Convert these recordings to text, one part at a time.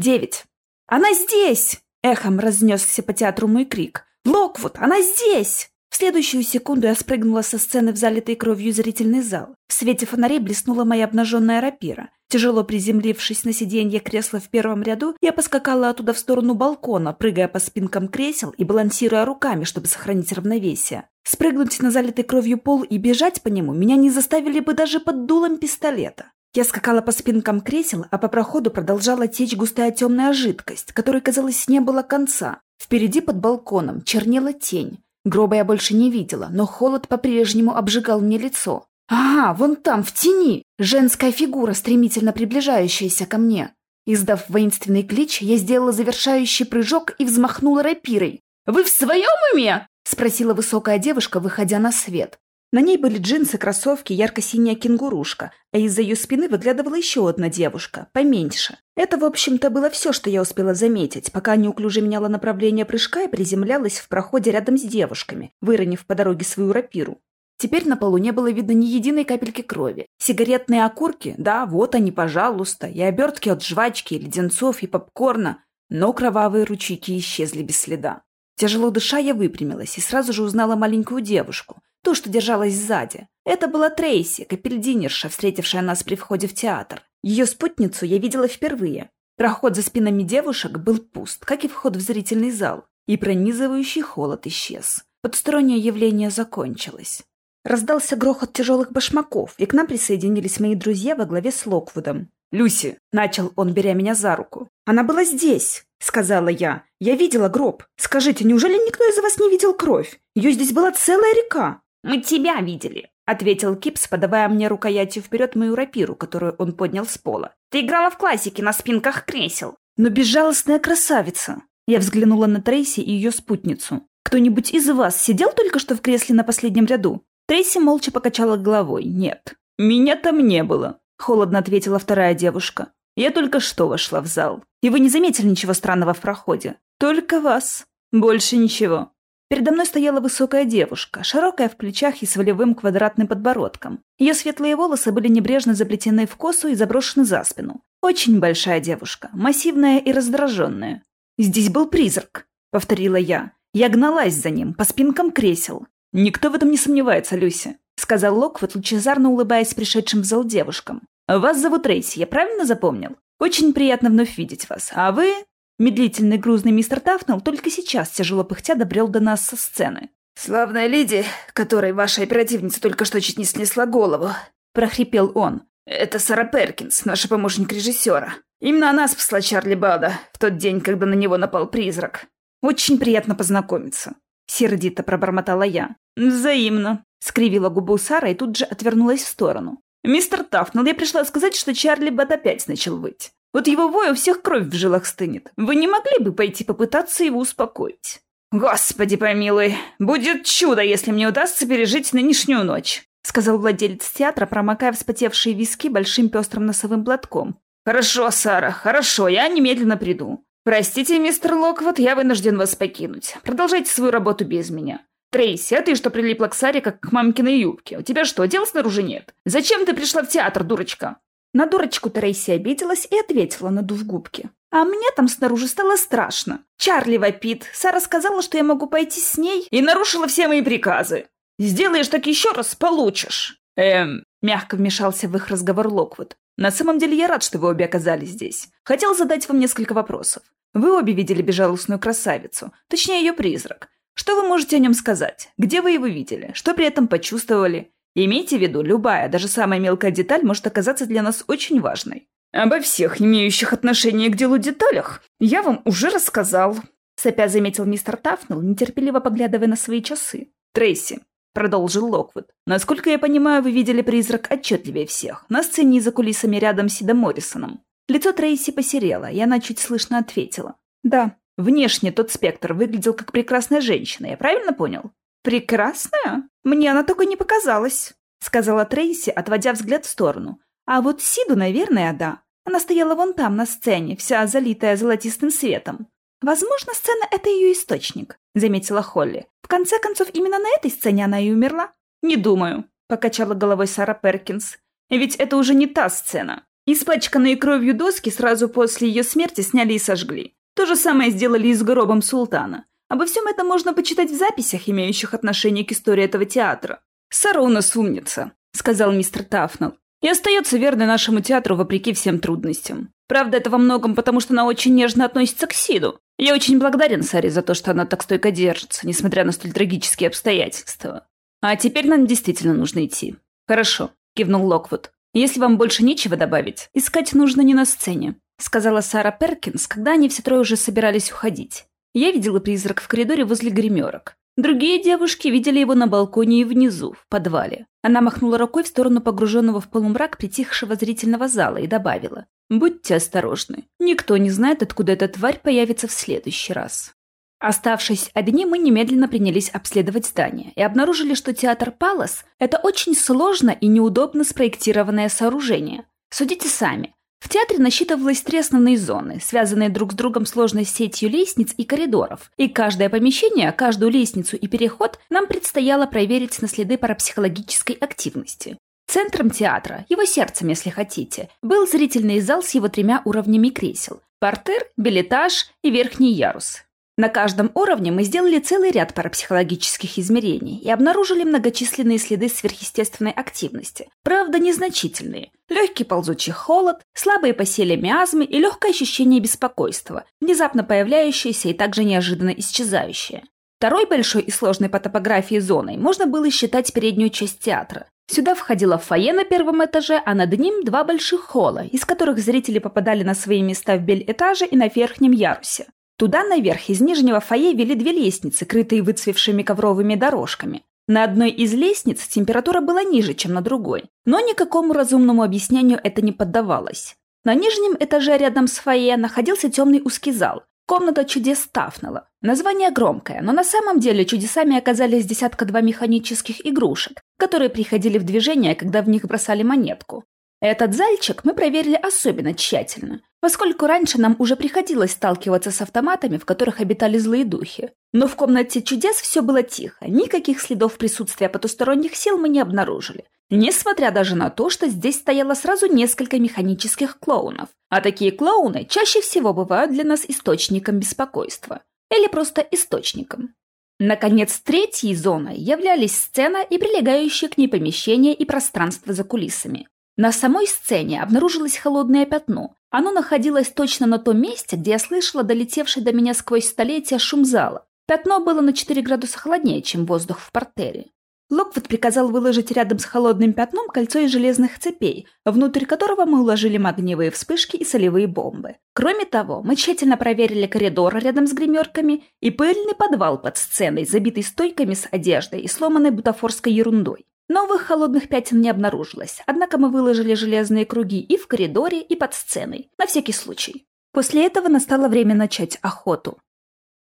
Девять. «Она здесь!» — эхом разнесся по театру мой крик. «Локвуд, она здесь!» В следующую секунду я спрыгнула со сцены в залитый кровью зрительный зал. В свете фонарей блеснула моя обнаженная рапира. Тяжело приземлившись на сиденье кресла в первом ряду, я поскакала оттуда в сторону балкона, прыгая по спинкам кресел и балансируя руками, чтобы сохранить равновесие. Спрыгнуть на залитый кровью пол и бежать по нему меня не заставили бы даже под дулом пистолета. Я скакала по спинкам кресел, а по проходу продолжала течь густая темная жидкость, которой, казалось, не было конца. Впереди под балконом чернела тень. Гроба я больше не видела, но холод по-прежнему обжигал мне лицо. «Ага, вон там, в тени!» Женская фигура, стремительно приближающаяся ко мне. Издав воинственный клич, я сделала завершающий прыжок и взмахнула рапирой. «Вы в своем уме?» – спросила высокая девушка, выходя на свет. На ней были джинсы, кроссовки, ярко-синяя кенгурушка, а из-за ее спины выглядывала еще одна девушка, поменьше. Это, в общем-то, было все, что я успела заметить, пока неуклюже меняла направление прыжка и приземлялась в проходе рядом с девушками, выронив по дороге свою рапиру. Теперь на полу не было видно ни единой капельки крови. Сигаретные окурки, да, вот они, пожалуйста, и обертки от жвачки, леденцов и попкорна, но кровавые ручейки исчезли без следа. Тяжело дыша, я выпрямилась и сразу же узнала маленькую девушку, Ту, что держалась сзади. Это была Трейси, капельдинерша, встретившая нас при входе в театр. Ее спутницу я видела впервые. Проход за спинами девушек был пуст, как и вход в зрительный зал, и пронизывающий холод исчез. Подстороннее явление закончилось. Раздался грохот тяжелых башмаков, и к нам присоединились мои друзья во главе с Локвудом. «Люси!» — начал он, беря меня за руку. «Она была здесь!» — сказала я. «Я видела гроб. Скажите, неужели никто из вас не видел кровь? Ее здесь была целая река!» «Мы тебя видели», — ответил Кипс, подавая мне рукоятью вперед мою рапиру, которую он поднял с пола. «Ты играла в классике на спинках кресел». «Но безжалостная красавица!» Я взглянула на Трейси и ее спутницу. «Кто-нибудь из вас сидел только что в кресле на последнем ряду?» Трейси молча покачала головой. «Нет». «Меня там не было», — холодно ответила вторая девушка. «Я только что вошла в зал. И вы не заметили ничего странного в проходе? Только вас. Больше ничего». Передо мной стояла высокая девушка, широкая в плечах и с волевым квадратным подбородком. Ее светлые волосы были небрежно заплетены в косу и заброшены за спину. Очень большая девушка, массивная и раздраженная. «Здесь был призрак», — повторила я. Я гналась за ним, по спинкам кресел. «Никто в этом не сомневается, Люся», — сказал Локвуд, лучезарно улыбаясь пришедшим в зал девушкам. «Вас зовут Рейси, я правильно запомнил? Очень приятно вновь видеть вас. А вы...» Медлительный грузный мистер Тафнелл только сейчас, тяжело пыхтя, добрел до нас со сцены. «Славная леди, которой ваша оперативница только что чуть не снесла голову», — прохрипел он. «Это Сара Перкинс, наша помощник режиссера. Именно она спасла Чарли Бада в тот день, когда на него напал призрак. Очень приятно познакомиться», — сердито пробормотала я. «Взаимно», — скривила губу Сара и тут же отвернулась в сторону. «Мистер Тафнелл, я пришла сказать, что Чарли Бад опять начал выть. Вот его вой у всех кровь в жилах стынет. Вы не могли бы пойти попытаться его успокоить? Господи помилуй, будет чудо, если мне удастся пережить нынешнюю ночь, сказал владелец театра, промокая вспотевшие виски большим пестрым носовым платком. Хорошо, Сара, хорошо, я немедленно приду. Простите, мистер Локвуд, я вынужден вас покинуть. Продолжайте свою работу без меня. Трейси, а ты что прилипла к Саре, как к мамкиной юбке? У тебя что, дел снаружи нет? Зачем ты пришла в театр, дурочка? На дурочку Трейси обиделась и ответила, надув губки. А мне там снаружи стало страшно. Чарли вопит. Сара сказала, что я могу пойти с ней. И нарушила все мои приказы. Сделаешь так еще раз, получишь. Эм, мягко вмешался в их разговор Локвуд. На самом деле я рад, что вы обе оказались здесь. Хотел задать вам несколько вопросов. Вы обе видели безжалостную красавицу, точнее ее призрак. Что вы можете о нем сказать? Где вы его видели? Что при этом почувствовали? Имейте в виду, любая, даже самая мелкая деталь может оказаться для нас очень важной. Обо всех имеющих отношение к делу деталях я вам уже рассказал. Сопя заметил мистер Тафнелл, нетерпеливо поглядывая на свои часы. Трейси, продолжил Локвуд. Насколько я понимаю, вы видели призрак отчетливее всех, на сцене и за кулисами рядом с Сидом Моррисоном. Лицо Трейси посерело, и она чуть слышно ответила. Да, внешне тот спектр выглядел как прекрасная женщина, я правильно понял? «Прекрасная? Мне она только не показалась», — сказала Трейси, отводя взгляд в сторону. «А вот Сиду, наверное, да. Она стояла вон там, на сцене, вся залитая золотистым светом. Возможно, сцена — это ее источник», — заметила Холли. «В конце концов, именно на этой сцене она и умерла». «Не думаю», — покачала головой Сара Перкинс. «Ведь это уже не та сцена. Испачканные кровью доски сразу после ее смерти сняли и сожгли. То же самое сделали и с гробом султана. Обо всем этом можно почитать в записях, имеющих отношение к истории этого театра. «Сара у нас умница», — сказал мистер Тафнелл. «И остается верной нашему театру вопреки всем трудностям. Правда, это во многом потому, что она очень нежно относится к Сиду. Я очень благодарен Саре за то, что она так стойко держится, несмотря на столь трагические обстоятельства. А теперь нам действительно нужно идти». «Хорошо», — кивнул Локвуд. «Если вам больше нечего добавить, искать нужно не на сцене», — сказала Сара Перкинс, когда они все трое уже собирались уходить. Я видела призрак в коридоре возле гримерок. Другие девушки видели его на балконе и внизу, в подвале. Она махнула рукой в сторону погруженного в полумрак притихшего зрительного зала и добавила. «Будьте осторожны. Никто не знает, откуда эта тварь появится в следующий раз». Оставшись одни, мы немедленно принялись обследовать здание и обнаружили, что театр «Палас» — это очень сложно и неудобно спроектированное сооружение. Судите сами. В театре насчитывалось три основные зоны, связанные друг с другом сложной сетью лестниц и коридоров, и каждое помещение, каждую лестницу и переход нам предстояло проверить на следы парапсихологической активности. Центром театра, его сердцем, если хотите, был зрительный зал с его тремя уровнями кресел – портер, билетаж и верхний ярус. На каждом уровне мы сделали целый ряд парапсихологических измерений и обнаружили многочисленные следы сверхъестественной активности, правда незначительные. Легкий ползучий холод, слабые по силе миазмы и легкое ощущение беспокойства, внезапно появляющееся и также неожиданно исчезающее. Второй большой и сложной по топографии зоной можно было считать переднюю часть театра. Сюда входило фойе на первом этаже, а над ним два больших холла, из которых зрители попадали на свои места в бель-этаже и на верхнем ярусе. Туда наверх из нижнего фойе вели две лестницы, крытые выцвевшими ковровыми дорожками. На одной из лестниц температура была ниже, чем на другой, но никакому разумному объяснению это не поддавалось. На нижнем этаже рядом с фойе находился темный узкий зал, комната чудес Тафнелла. Название громкое, но на самом деле чудесами оказались десятка-два механических игрушек, которые приходили в движение, когда в них бросали монетку. Этот зальчик мы проверили особенно тщательно, поскольку раньше нам уже приходилось сталкиваться с автоматами, в которых обитали злые духи. Но в комнате чудес все было тихо, никаких следов присутствия потусторонних сил мы не обнаружили. Несмотря даже на то, что здесь стояло сразу несколько механических клоунов. А такие клоуны чаще всего бывают для нас источником беспокойства. Или просто источником. Наконец, третьей зоной являлись сцена и прилегающие к ней помещения и пространство за кулисами. На самой сцене обнаружилось холодное пятно. Оно находилось точно на том месте, где я слышала долетевший до меня сквозь столетия шум зала. Пятно было на 4 градуса холоднее, чем воздух в портере. Локвуд приказал выложить рядом с холодным пятном кольцо из железных цепей, внутрь которого мы уложили магниевые вспышки и солевые бомбы. Кроме того, мы тщательно проверили коридор рядом с гримерками и пыльный подвал под сценой, забитый стойками с одеждой и сломанной бутафорской ерундой. Новых холодных пятен не обнаружилось, однако мы выложили железные круги и в коридоре, и под сценой, на всякий случай. После этого настало время начать охоту.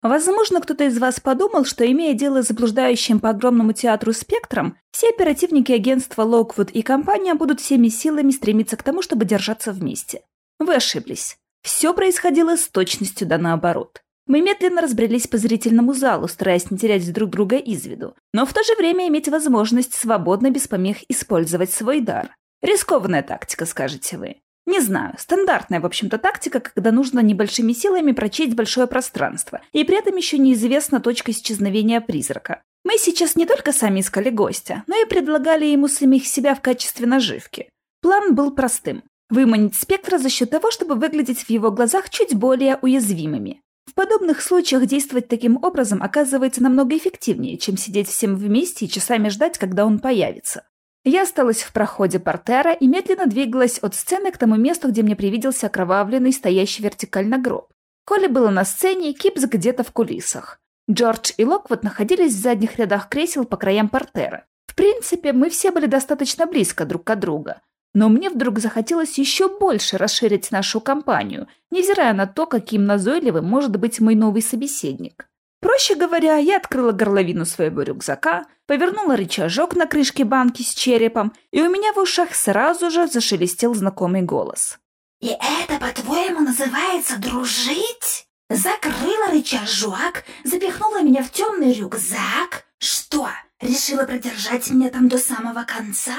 Возможно, кто-то из вас подумал, что, имея дело с заблуждающим по огромному театру спектром, все оперативники агентства Локвуд и компания будут всеми силами стремиться к тому, чтобы держаться вместе. Вы ошиблись. Все происходило с точностью да наоборот. Мы медленно разбрелись по зрительному залу, стараясь не терять друг друга из виду, но в то же время иметь возможность свободно без помех использовать свой дар. Рискованная тактика, скажете вы. Не знаю, стандартная, в общем-то, тактика, когда нужно небольшими силами прочесть большое пространство, и при этом еще неизвестна точка исчезновения призрака. Мы сейчас не только сами искали гостя, но и предлагали ему самих себя в качестве наживки. План был простым – выманить спектра за счет того, чтобы выглядеть в его глазах чуть более уязвимыми. Подобных случаях действовать таким образом оказывается намного эффективнее, чем сидеть всем вместе и часами ждать, когда он появится. Я осталась в проходе портера и медленно двигалась от сцены к тому месту, где мне привиделся окровавленный, стоящий вертикально гроб. Коли было на сцене, Кипс где-то в кулисах. Джордж и Локвуд находились в задних рядах кресел по краям портера. В принципе, мы все были достаточно близко друг от друга. Но мне вдруг захотелось еще больше расширить нашу компанию, невзирая на то, каким назойливым может быть мой новый собеседник. Проще говоря, я открыла горловину своего рюкзака, повернула рычажок на крышке банки с черепом, и у меня в ушах сразу же зашелестел знакомый голос. «И это, по-твоему, называется дружить? Закрыла рычажок, запихнула меня в темный рюкзак? Что, решила продержать меня там до самого конца?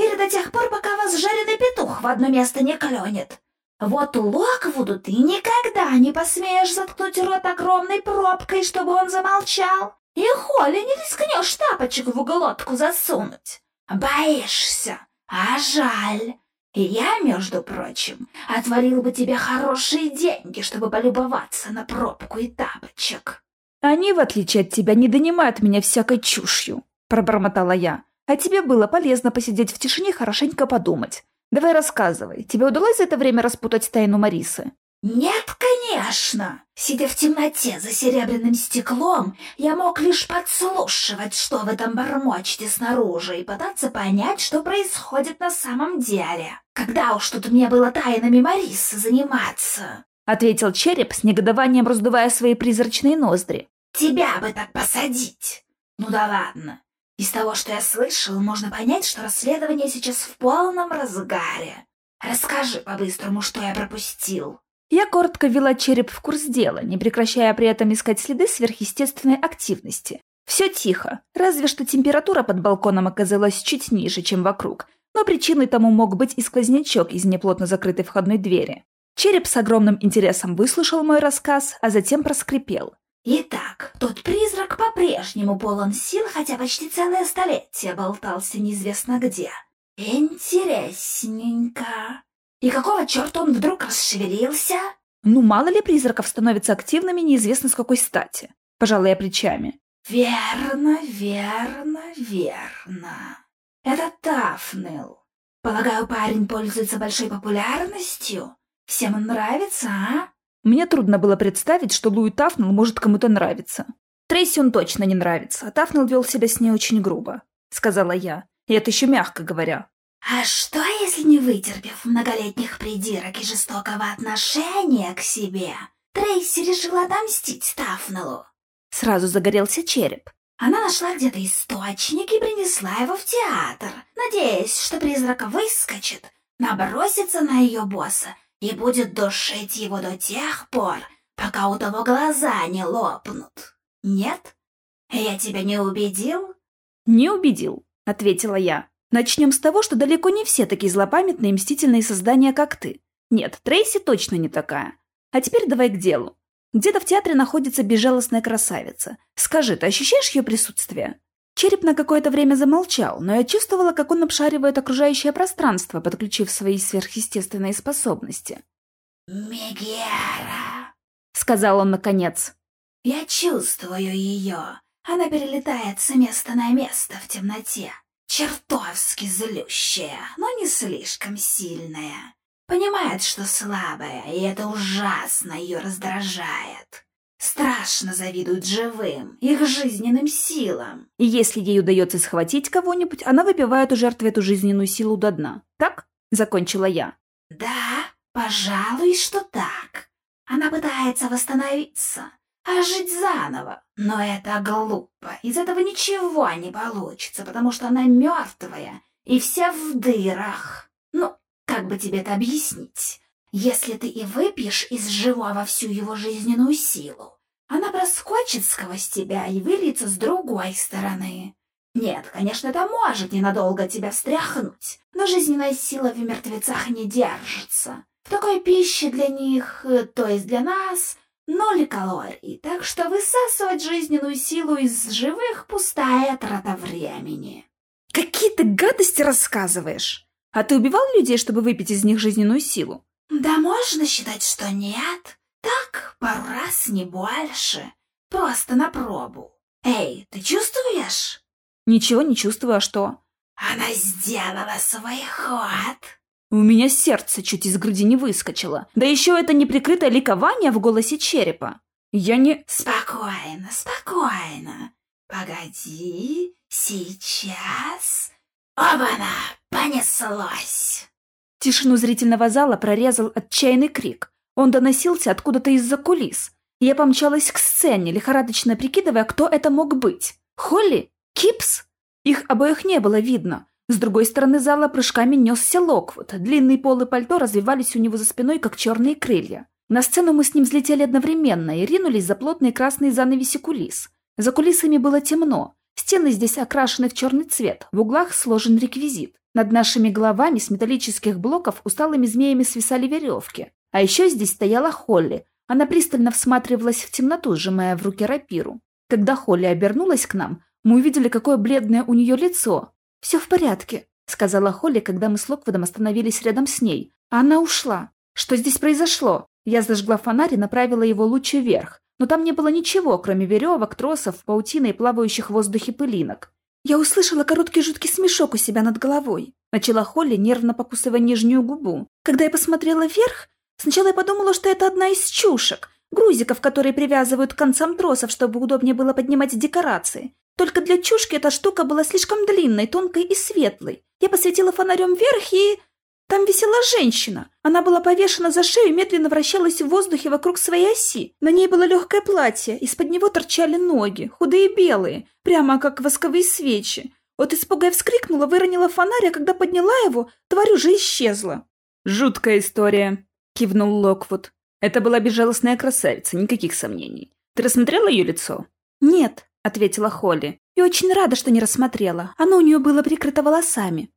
Или до тех пор, пока вас жареный петух в одно место не клюнет. Вот Локвуду ты никогда не посмеешь заткнуть рот огромной пробкой, чтобы он замолчал. И Холли не рискнешь тапочек в глотку засунуть. Боишься, а жаль. И я, между прочим, отвалил бы тебе хорошие деньги, чтобы полюбоваться на пробку и тапочек. Они, в отличие от тебя, не донимают меня всякой чушью, пробормотала я. А тебе было полезно посидеть в тишине хорошенько подумать. Давай рассказывай, тебе удалось за это время распутать тайну Марисы? Нет, конечно. Сидя в темноте за серебряным стеклом, я мог лишь подслушивать, что вы там бормочете снаружи, и пытаться понять, что происходит на самом деле. Когда уж тут мне было тайнами Марисы заниматься? Ответил череп с негодованием, раздувая свои призрачные ноздри. Тебя бы так посадить. Ну да ладно. Из того, что я слышал, можно понять, что расследование сейчас в полном разгаре. Расскажи по-быстрому, что я пропустил. Я коротко ввела череп в курс дела, не прекращая при этом искать следы сверхъестественной активности. Все тихо, разве что температура под балконом оказалась чуть ниже, чем вокруг, но причиной тому мог быть и сквознячок из неплотно закрытой входной двери. Череп с огромным интересом выслушал мой рассказ, а затем проскрипел. Итак, тот призрак по-прежнему полон сил, хотя почти целое столетие болтался неизвестно где. Интересненько. И какого черта он вдруг расшевелился? Ну, мало ли призраков становятся активными, неизвестно с какой стати. Пожалуй, я плечами. Верно, верно, верно. Это Тафнел. Полагаю, парень пользуется большой популярностью? Всем он нравится, а? Мне трудно было представить, что Луи Тафнелл может кому-то нравиться. Трейси он точно не нравится, а Тафнелл вел себя с ней очень грубо, сказала я. И это еще мягко говоря. А что, если не вытерпев многолетних придирок и жестокого отношения к себе, Трейси решила отомстить Тафнеллу? Сразу загорелся череп. Она нашла где-то источник и принесла его в театр, надеясь, что призрак выскочит, набросится на ее босса и будет душить его до тех пор, пока у того глаза не лопнут. Нет? Я тебя не убедил? Не убедил, ответила я. Начнем с того, что далеко не все такие злопамятные и мстительные создания, как ты. Нет, Трейси точно не такая. А теперь давай к делу. Где-то в театре находится безжалостная красавица. Скажи, ты ощущаешь ее присутствие? Череп на какое-то время замолчал, но я чувствовала, как он обшаривает окружающее пространство, подключив свои сверхъестественные способности. «Мегера!» — сказал он наконец. «Я чувствую ее. Она перелетает с места на место в темноте. Чертовски злющая, но не слишком сильная. Понимает, что слабая, и это ужасно ее раздражает. Страшно завидуют живым, их жизненным силам. И если ей удается схватить кого-нибудь, она выпивает у жертвы эту жизненную силу до дна. Так? Закончила я. Да, пожалуй, что так. Она пытается восстановиться, а жить заново. Но это глупо. Из этого ничего не получится, потому что она мертвая и вся в дырах. Ну, как бы тебе это объяснить? Если ты и выпьешь из живого всю его жизненную силу, она проскочит сквозь тебя и выльется с другой стороны. Нет, конечно, это может ненадолго тебя встряхнуть, но жизненная сила в мертвецах не держится. В такой пище для них, э, то есть для нас, ноль калорий, так что высасывать жизненную силу из живых — пустая трата времени. Какие ты гадости рассказываешь! А ты убивал людей, чтобы выпить из них жизненную силу? Да можно считать, что нет. Так, пару раз, не больше. Просто на пробу. Эй, ты чувствуешь? Ничего не чувствую, а что? Она сделала свой ход. У меня сердце чуть из груди не выскочило. Да еще это неприкрытое ликование в голосе черепа. Я не... Спокойно, спокойно. Погоди, сейчас... Оба-на, понеслось. Тишину зрительного зала прорезал отчаянный крик. Он доносился откуда-то из-за кулис. Я помчалась к сцене, лихорадочно прикидывая, кто это мог быть. Холли? Кипс? Их обоих не было видно. С другой стороны зала прыжками несся Локвуд. Длинные полы пальто развивались у него за спиной, как черные крылья. На сцену мы с ним взлетели одновременно и ринулись за плотные красные занавеси кулис. За кулисами было темно. Стены здесь окрашены в черный цвет, в углах сложен реквизит. Над нашими головами с металлических блоков усталыми змеями свисали веревки. А еще здесь стояла Холли. Она пристально всматривалась в темноту, сжимая в руке рапиру. Когда Холли обернулась к нам, мы увидели, какое бледное у нее лицо. «Все в порядке», — сказала Холли, когда мы с Локвудом остановились рядом с ней. Она ушла. Что здесь произошло? Я зажгла фонарь и направила его лучи вверх. Но там не было ничего, кроме веревок, тросов, паутины и плавающих в воздухе пылинок. Я услышала короткий жуткий смешок у себя над головой. Начала Холли, нервно покусывая нижнюю губу. Когда я посмотрела вверх, сначала я подумала, что это одна из чушек, грузиков, которые привязывают к концам тросов, чтобы удобнее было поднимать декорации. Только для чушки эта штука была слишком длинной, тонкой и светлой. Я посветила фонарем вверх и... Там висела женщина. Она была повешена за шею и медленно вращалась в воздухе вокруг своей оси. На ней было легкое платье, из-под него торчали ноги, худые белые, прямо как восковые свечи. Вот испуга я вскрикнула, выронила фонарь, а когда подняла его, тварь уже исчезла. «Жуткая история», — кивнул Локвуд. «Это была безжалостная красавица, никаких сомнений. Ты рассмотрела ее лицо?» «Нет», — ответила Холли. «И очень рада, что не рассмотрела. Оно у нее было прикрыто волосами».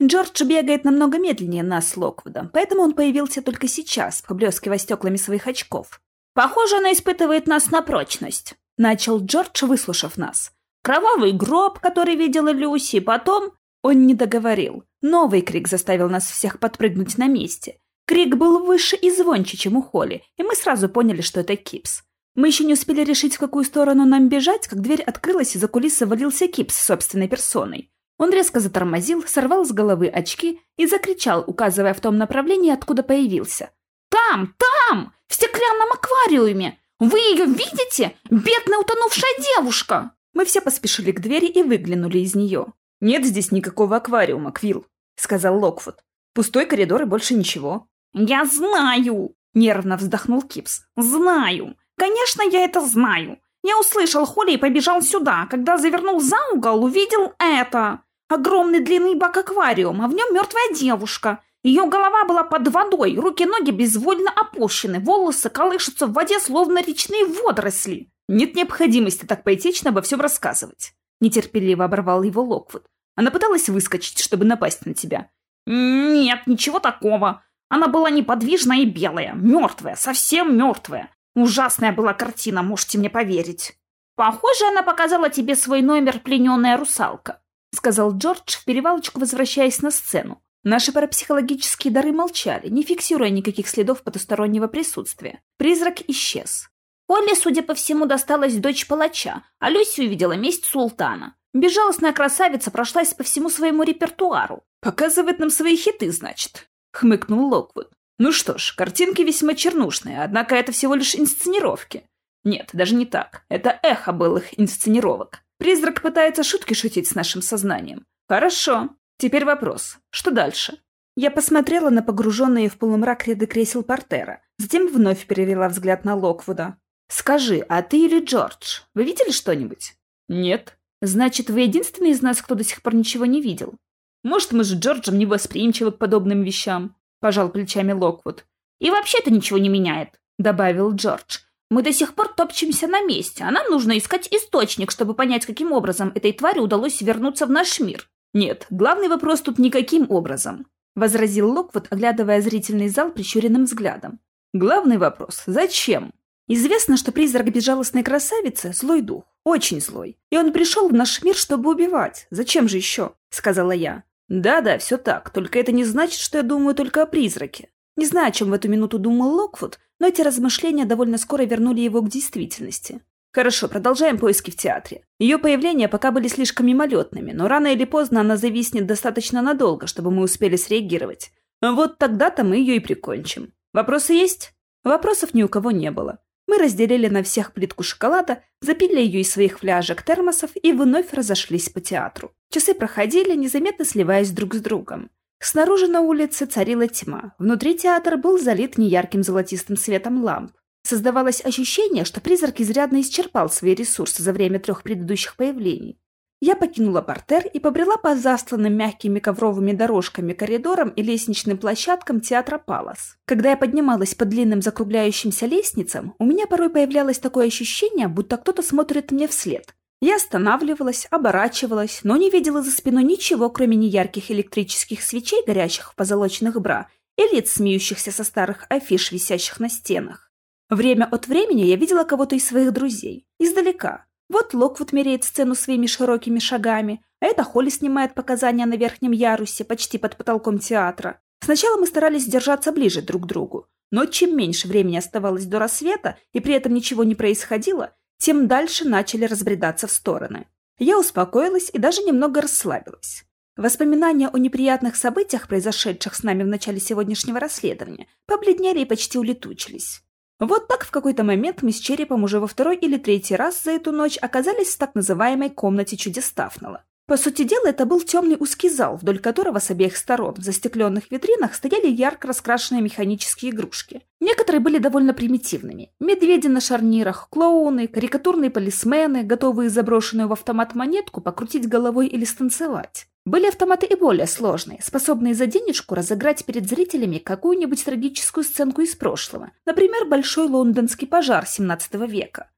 Джордж бегает намного медленнее нас с Локвудом, поэтому он появился только сейчас, поблескивая стеклами своих очков. «Похоже, она испытывает нас на прочность», — начал Джордж, выслушав нас. «Кровавый гроб, который видела Люси, потом...» Он не договорил. Новый крик заставил нас всех подпрыгнуть на месте. Крик был выше и звонче, чем у Холли, и мы сразу поняли, что это Кипс. Мы еще не успели решить, в какую сторону нам бежать, как дверь открылась, и за кулисы валился Кипс собственной персоной. Он резко затормозил, сорвал с головы очки и закричал, указывая в том направлении, откуда появился. «Там! Там! В стеклянном аквариуме! Вы ее видите? Бедная утонувшая девушка!» Мы все поспешили к двери и выглянули из нее. «Нет здесь никакого аквариума, Квилл», — сказал Локвуд. «Пустой коридор и больше ничего». «Я знаю!» — нервно вздохнул Кипс. «Знаю! Конечно, я это знаю. Я услышал Холли и побежал сюда. Когда завернул за угол, увидел это. Огромный длинный бак аквариума, в нем мертвая девушка. Ее голова была под водой, руки-ноги безвольно опущены, волосы колышутся в воде, словно речные водоросли. Нет необходимости так поэтично обо всем рассказывать. Нетерпеливо оборвал его Локвуд. Она пыталась выскочить, чтобы напасть на тебя. Нет, ничего такого. Она была неподвижная и белая, мертвая, совсем мертвая. Ужасная была картина, можете мне поверить. Похоже, она показала тебе свой номер «Плененная русалка», — сказал Джордж в перевалочку, возвращаясь на сцену. Наши парапсихологические дары молчали, не фиксируя никаких следов потустороннего присутствия. Призрак исчез. Поле, судя по всему, досталась дочь палача, а Люси увидела месть султана. Безжалостная красавица прошлась по всему своему репертуару. «Показывает нам свои хиты, значит», — хмыкнул Локвуд. Ну что ж, картинки весьма чернушные, однако это всего лишь инсценировки. Нет, даже не так. Это эхо былых инсценировок. Призрак пытается шутки шутить с нашим сознанием. Хорошо. Теперь вопрос. Что дальше? Я посмотрела на погруженные в полумрак ряды кресел портера, затем вновь перевела взгляд на Локвуда. «Скажи, а ты или Джордж, вы видели что-нибудь?» «Нет». «Значит, вы единственный из нас, кто до сих пор ничего не видел?» «Может, мы с Джорджем не восприимчивы к подобным вещам?» — пожал плечами Локвуд. «И вообще это ничего не меняет», — добавил Джордж. «Мы до сих пор топчемся на месте, а нам нужно искать источник, чтобы понять, каким образом этой твари удалось вернуться в наш мир». «Нет, главный вопрос тут никаким образом», — возразил Локвуд, оглядывая зрительный зал прищуренным взглядом. «Главный вопрос — зачем?» Известно, что призрак безжалостной красавицы – злой дух, очень злой. И он пришел в наш мир, чтобы убивать. Зачем же еще? – сказала я. Да-да, все так, только это не значит, что я думаю только о призраке. Не знаю, о чем в эту минуту думал Локвуд, но эти размышления довольно скоро вернули его к действительности. Хорошо, продолжаем поиски в театре. Ее появления пока были слишком мимолетными, но рано или поздно она зависнет достаточно надолго, чтобы мы успели среагировать. Вот тогда-то мы ее и прикончим. Вопросы есть? Вопросов ни у кого не было. Мы разделили на всех плитку шоколада, запили ее из своих фляжек термосов и вновь разошлись по театру. Часы проходили, незаметно сливаясь друг с другом. Снаружи на улице царила тьма. Внутри театр был залит неярким золотистым светом ламп. Создавалось ощущение, что призрак изрядно исчерпал свои ресурсы за время трех предыдущих появлений. Я покинула портер и побрела по застланным мягкими ковровыми дорожками коридорам и лестничным площадкам театра Палас. Когда я поднималась по длинным закругляющимся лестницам, у меня порой появлялось такое ощущение, будто кто-то смотрит мне вслед. Я останавливалась, оборачивалась, но не видела за спиной ничего, кроме неярких электрических свечей, горящих в позолоченных бра, и лиц, смеющихся со старых афиш, висящих на стенах. Время от времени я видела кого-то из своих друзей. Издалека. Вот Локвуд меряет сцену своими широкими шагами, а это Холли снимает показания на верхнем ярусе, почти под потолком театра. Сначала мы старались держаться ближе друг к другу, но чем меньше времени оставалось до рассвета, и при этом ничего не происходило, тем дальше начали разбредаться в стороны. Я успокоилась и даже немного расслабилась. Воспоминания о неприятных событиях, произошедших с нами в начале сегодняшнего расследования, побледнели и почти улетучились. Вот так в какой-то момент мы с Черепом уже во второй или третий раз за эту ночь оказались в так называемой комнате чудес Тафнелла. По сути дела, это был темный узкий зал, вдоль которого с обеих сторон в застекленных витринах стояли ярко раскрашенные механические игрушки. Некоторые были довольно примитивными. Медведи на шарнирах, клоуны, карикатурные полисмены, готовые заброшенную в автомат монетку покрутить головой или станцевать. Были автоматы и более сложные, способные за денежку разыграть перед зрителями какую-нибудь трагическую сценку из прошлого. Например, большой лондонский пожар 17 века.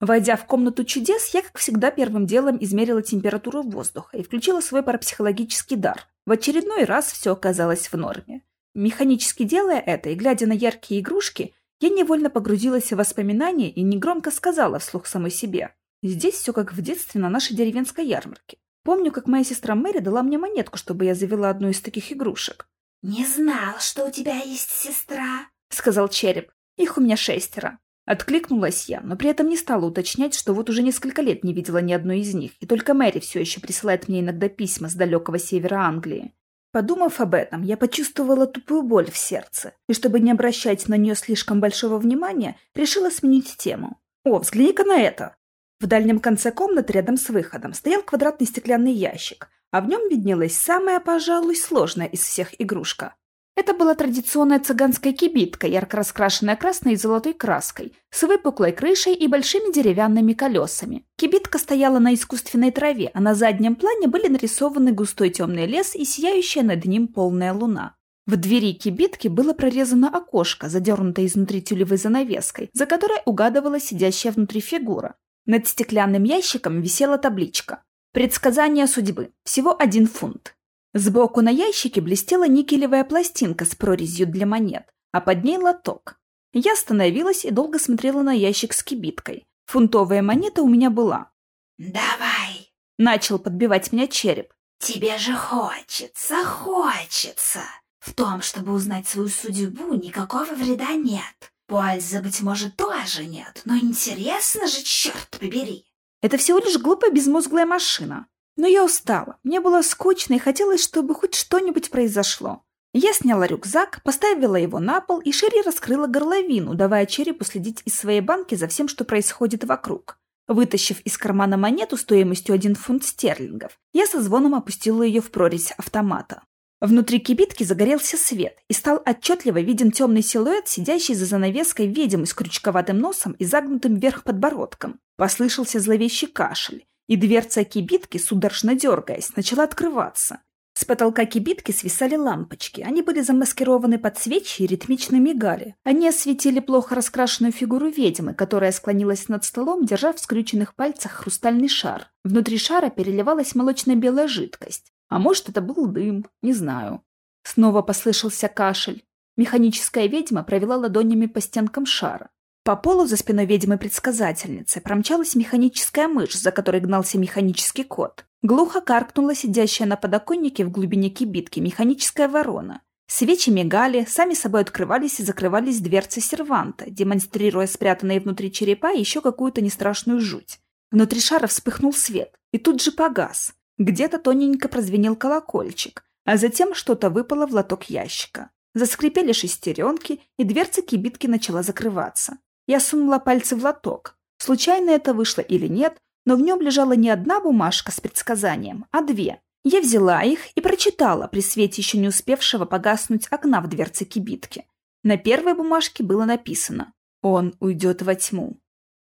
Войдя в комнату чудес, я, как всегда, первым делом измерила температуру воздуха и включила свой парапсихологический дар. В очередной раз все оказалось в норме. Механически делая это и глядя на яркие игрушки, я невольно погрузилась в воспоминания и негромко сказала вслух самой себе. Здесь все как в детстве на нашей деревенской ярмарке. Помню, как моя сестра Мэри дала мне монетку, чтобы я завела одну из таких игрушек. «Не знал, что у тебя есть сестра», — сказал Череп. «Их у меня шестеро». Откликнулась я, но при этом не стала уточнять, что вот уже несколько лет не видела ни одной из них, и только Мэри все еще присылает мне иногда письма с далекого севера Англии. Подумав об этом, я почувствовала тупую боль в сердце, и чтобы не обращать на нее слишком большого внимания, решила сменить тему. «О, взгляни-ка на это!» В дальнем конце комнаты рядом с выходом стоял квадратный стеклянный ящик, а в нем виднелась самая, пожалуй, сложная из всех игрушка это была традиционная цыганская кибитка, ярко раскрашенная красной и золотой краской, с выпуклой крышей и большими деревянными колесами. Кибитка стояла на искусственной траве, а на заднем плане были нарисованы густой темный лес и сияющая над ним полная луна. В двери кибитки было прорезано окошко, задернутое изнутри тюлевой занавеской, за которой угадывалась сидящая внутри фигура. Над стеклянным ящиком висела табличка «Предсказание судьбы. Всего один фунт». Сбоку на ящике блестела никелевая пластинка с прорезью для монет, а под ней лоток. Я остановилась и долго смотрела на ящик с кибиткой. Фунтовая монета у меня была. «Давай!» — начал подбивать меня череп. «Тебе же хочется, хочется! В том, чтобы узнать свою судьбу, никакого вреда нет. Пользы, быть может, тоже нет, но интересно же, черт побери!» Это всего лишь глупая безмозглая машина. Но я устала, мне было скучно и хотелось, чтобы хоть что-нибудь произошло. Я сняла рюкзак, поставила его на пол и шире раскрыла горловину, давая черепу следить из своей банки за всем, что происходит вокруг. Вытащив из кармана монету стоимостью один фунт стерлингов, я со звоном опустила ее в прорезь автомата. Внутри кибитки загорелся свет, и стал отчетливо виден темный силуэт, сидящий за занавеской ведьмы с крючковатым носом и загнутым вверх подбородком. Послышался зловещий кашель, и дверца кибитки, судорожно дергаясь, начала открываться. С потолка кибитки свисали лампочки. Они были замаскированы под свечи и ритмично мигали. Они осветили плохо раскрашенную фигуру ведьмы, которая склонилась над столом, держа в скрюченных пальцах хрустальный шар. Внутри шара переливалась молочно-белая жидкость. А может, это был дым, не знаю. Снова послышался кашель. Механическая ведьма провела ладонями по стенкам шара. По полу за спиной ведьмы-предсказательницы промчалась механическая мышь, за которой гнался механический кот. Глухо каркнула сидящая на подоконнике в глубине кибитки механическая ворона. Свечи мигали, сами собой открывались и закрывались дверцы серванта, демонстрируя спрятанные внутри черепа еще какую-то нестрашную жуть. Внутри шара вспыхнул свет, и тут же погас. Где-то тоненько прозвенел колокольчик, а затем что-то выпало в лоток ящика. Заскрипели шестеренки, и дверца кибитки начала закрываться. Я сунула пальцы в лоток. Случайно это вышло или нет, но в нем лежала не одна бумажка с предсказанием, а две. Я взяла их и прочитала при свете еще не успевшего погаснуть окна в дверце кибитки. На первой бумажке было написано «Он уйдет во тьму».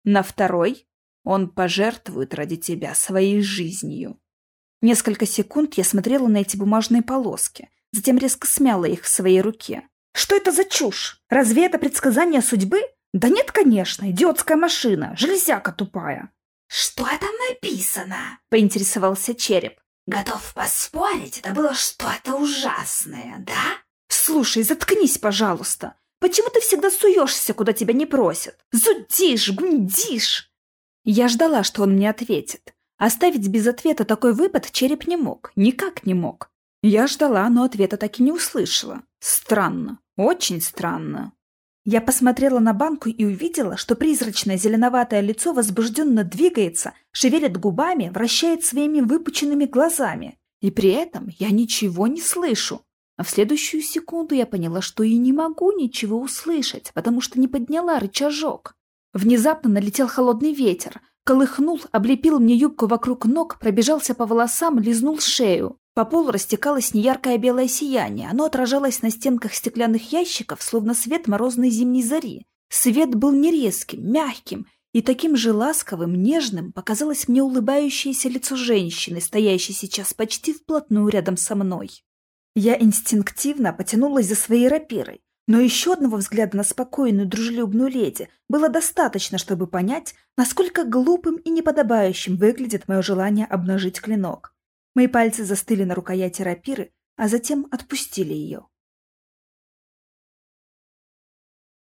На второй «Он пожертвует ради тебя своей жизнью». Несколько секунд я смотрела на эти бумажные полоски, затем резко смяла их в своей руке. Что это за чушь? Разве это предсказание судьбы? Да нет, конечно, идиотская машина, железяка тупая. Что там написано?» — поинтересовался череп. «Готов поспорить, это было что-то ужасное, да?» «Слушай, заткнись, пожалуйста. Почему ты всегда суешься, куда тебя не просят? Зудишь, гундишь!» Я ждала, что он мне ответит. Оставить без ответа такой выпад череп не мог, никак не мог. Я ждала, но ответа так и не услышала. Странно, очень странно. Я посмотрела на банку и увидела, что призрачное зеленоватое лицо возбужденно двигается, шевелит губами, вращает своими выпученными глазами. И при этом я ничего не слышу. А в следующую секунду я поняла, что и не могу ничего услышать, потому что не подняла рычажок. Внезапно налетел холодный ветер, колыхнул, облепил мне юбку вокруг ног, пробежался по волосам, лизнул шею. По полу растекалось неяркое белое сияние, оно отражалось на стенках стеклянных ящиков, словно свет морозной зимней зари. Свет был не резким, мягким, и таким же ласковым, нежным показалось мне улыбающееся лицо женщины, стоящей сейчас почти вплотную рядом со мной. Я инстинктивно потянулась за своей рапирой, но еще одного взгляда на спокойную, дружелюбную леди было достаточно, чтобы понять, насколько глупым и неподобающим выглядит мое желание обнажить клинок. Мои пальцы застыли на рукояти рапиры, а затем отпустили ее.